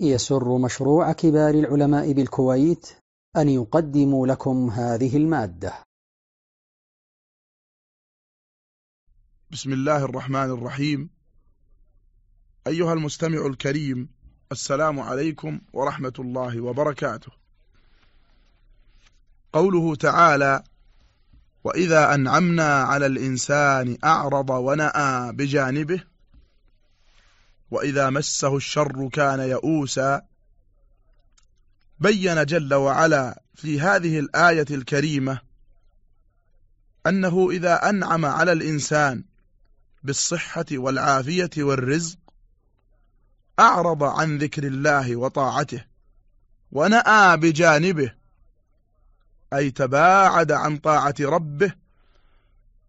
يسر مشروع كبار العلماء بالكويت أن يقدم لكم هذه المادة. بسم الله الرحمن الرحيم. أيها المستمع الكريم السلام عليكم ورحمة الله وبركاته. قوله تعالى وإذا أنعمنا على الإنسان أعرض ونأى بجانبه وإذا مسه الشر كان يئوسا. بين جل وعلا في هذه الآية الكريمة أنه إذا أنعم على الإنسان بالصحة والعافية والرزق أعرض عن ذكر الله وطاعته ونأى بجانبه أي تباعد عن طاعة ربه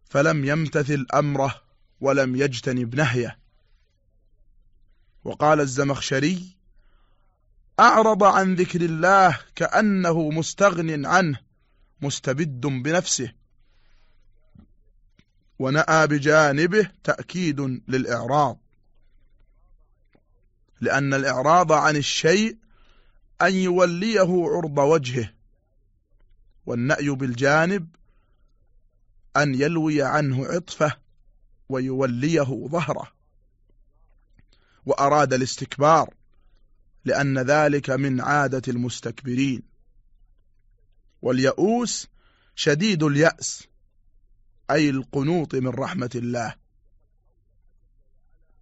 فلم يمتثل أمره ولم يجتنب نهيه. وقال الزمخشري أعرض عن ذكر الله كأنه مستغن عنه مستبد بنفسه. ونأى بجانبه تأكيد للإعراض. لأن الإعراض عن الشيء أن يوليه عرض وجهه والنأي بالجانب أن يلوي عنه عطفه ويوليه ظهره. وأراد الاستكبار لأن ذلك من عادة المستكبرين. واليئوس شديد اليأس أي القنوط من رحمة الله.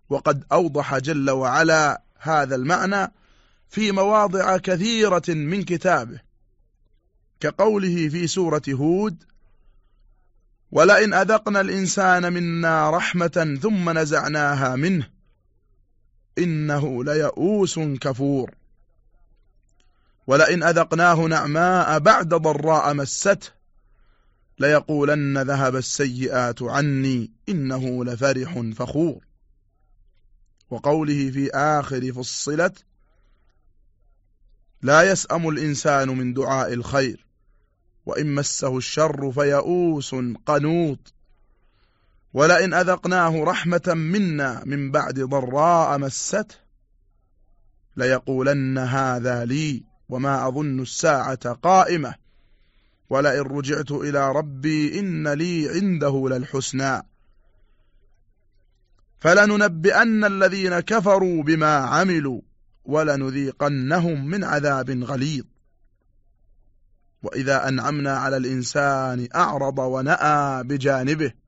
وقد أوضح جل وعلا هذا المعنى في مواضع كثيرة من كتابه كقوله في سورة هود ولئن أذقنا الإنسان منا رحمة ثم نزعناها منه إنه ليئوس كفور. ولئن أذقناه نعماء بعد ضراء مسته ليقولن ذهب السيئات عني إنه لفرح فخور. وقوله في آخر فصلت لا يسأم الإنسان من دعاء الخير وإن مسه الشر فيئوس قنوط. ولئن أذقناه رحمة منا من بعد ضراء مسته ليقولن هذا لي وما أظن الساعة قائمة. ولئن رجعت إلى ربي إن لي عنده للحسنى. فلننبئن الذين كفروا بما عملوا ولنذيقنهم من عذاب غليظ. وإذا أنعمنا على الإنسان أعرض ونأى بجانبه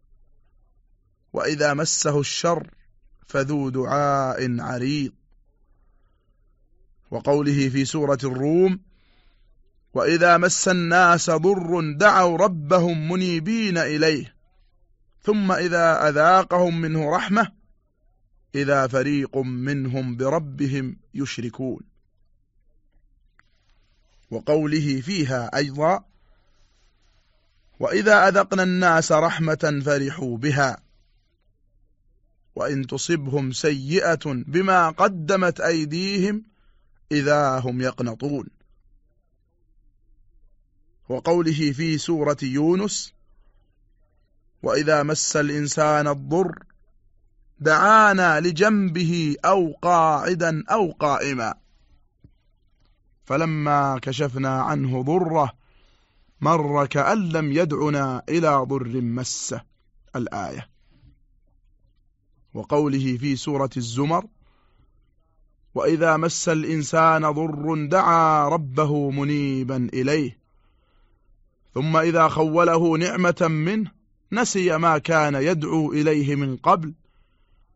وإذا مسه الشر فذو دعاء عريض. وقوله في سورة الروم وإذا مس الناس ضر دعوا ربهم منيبين إليه ثم إذا أذاقهم منه رحمة إذا فريق منهم بربهم يشركون. وقوله فيها أيضا وإذا أذقنا الناس رحمة فرحوا بها وإن تصبهم سيئة بما قدمت أيديهم إذا هم يقنطون. وقوله في سورة يونس وإذا مس الإنسان الضر دعانا لجنبه أو قاعدا أو قائما. فلما كشفنا عنه ضره مر كأن لم يدعنا إلى ضر مسه. الآية. وقوله في سورة الزمر وإذا مس الإنسان ضر دعا ربه منيبا إليه ثم إذا خوله نعمة منه نسي ما كان يدعو إليه من قبل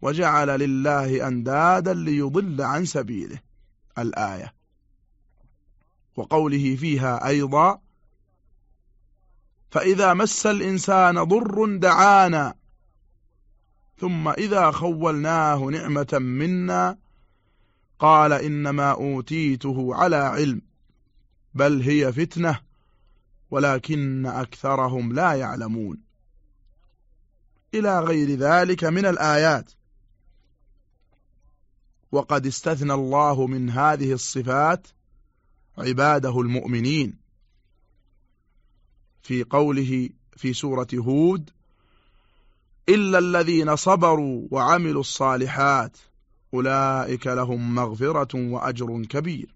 وجعل لله أندادا ليضل عن سبيله. الآية. وقوله فيها أيضا فإذا مس الإنسان ضر دعانا ثم إذا خولناه نعمة منا قال إنما أوتيته على علم بل هي فتنة ولكن أكثرهم لا يعلمون. إلى غير ذلك من الآيات. وقد استثنى الله من هذه الصفات عباده المؤمنين. في قوله في سورة هود إلا الذين صبروا وعملوا الصالحات أولئك لهم مغفرة وأجر كبير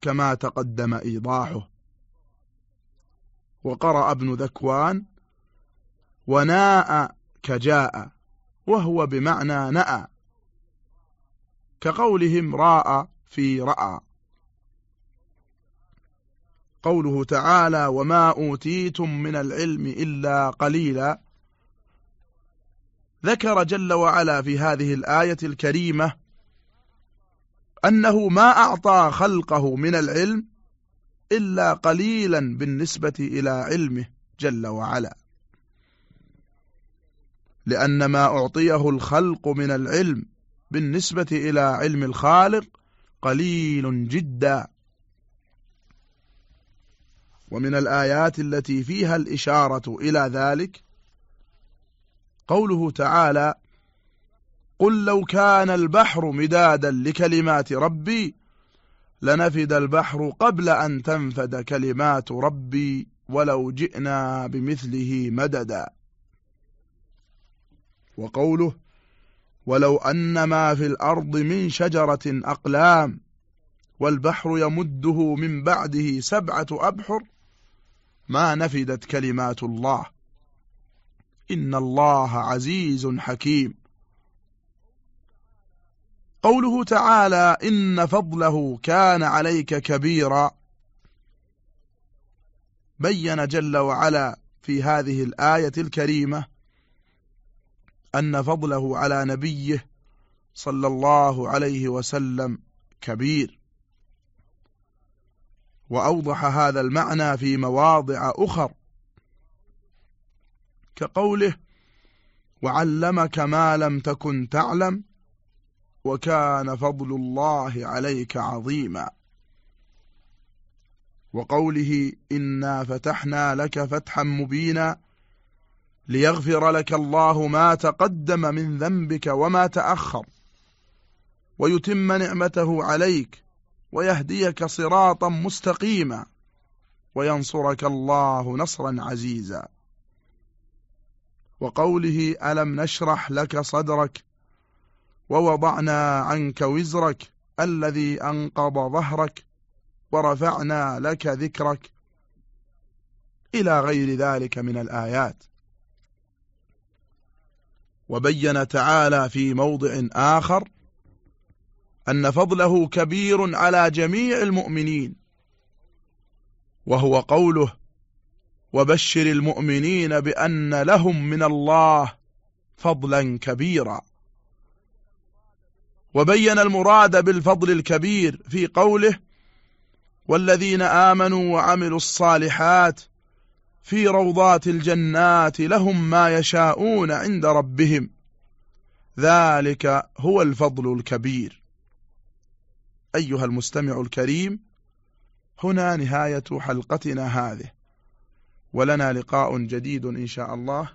كما تقدم إيضاحه. وقرأ ابن ذكوان وناء كجاء وهو بمعنى نأى كقولهم راء في رأى. قوله تعالى وما أوتيتم من العلم إلا قليلا. ذكر جل وعلا في هذه الآية الكريمة أنه ما أعطى خلقه من العلم إلا قليلا بالنسبة إلى علمه جل وعلا. لأن ما أعطيه الخلق من العلم بالنسبة إلى علم الخالق قليل جدا. ومن الآيات التي فيها الإشارة إلى ذلك قوله تعالى قل لو كان البحر مدادا لكلمات ربي لنفد البحر قبل أن تنفد كلمات ربي ولو جئنا بمثله مددا. وقوله ولو أن ما في الأرض من شجرة أقلام والبحر يمده من بعده سبعة أبحر ما نفدت كلمات الله. إن الله عزيز حكيم. قوله تعالى إن فضله كان عليك كبيرا. بين جل وعلا في هذه الآية الكريمة أن فضله على نبيه صلى الله عليه وسلم كبير. وأوضح هذا المعنى في مواضع أخر. كقوله وعلمك ما لم تكن تعلم وكان فضل الله عليك عظيما. وقوله إنا فتحنا لك فتحا مبينا ليغفر لك الله ما تقدم من ذنبك وما تأخر ويتم نعمته عليك ويهديك صراطا مستقيما وينصرك الله نصرا عزيزا. وقوله ألم نشرح لك صدرك ووضعنا عنك وزرك الذي أنقض ظهرك ورفعنا لك ذكرك إلى غير ذلك من الآيات. وبين تعالى في موضع آخر أن فضله كبير على جميع المؤمنين وهو قوله وبشر المؤمنين بأن لهم من الله فضلا كبيرا. وبين المراد بالفضل الكبير في قوله والذين آمنوا وعملوا الصالحات في روضات الجنات لهم ما يشاءون عند ربهم. ذلك هو الفضل الكبير. أيها المستمع الكريم هنا نهاية حلقتنا هذه. ولنا لقاء جديد إن شاء الله.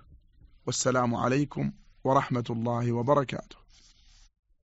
والسلام عليكم ورحمة الله وبركاته.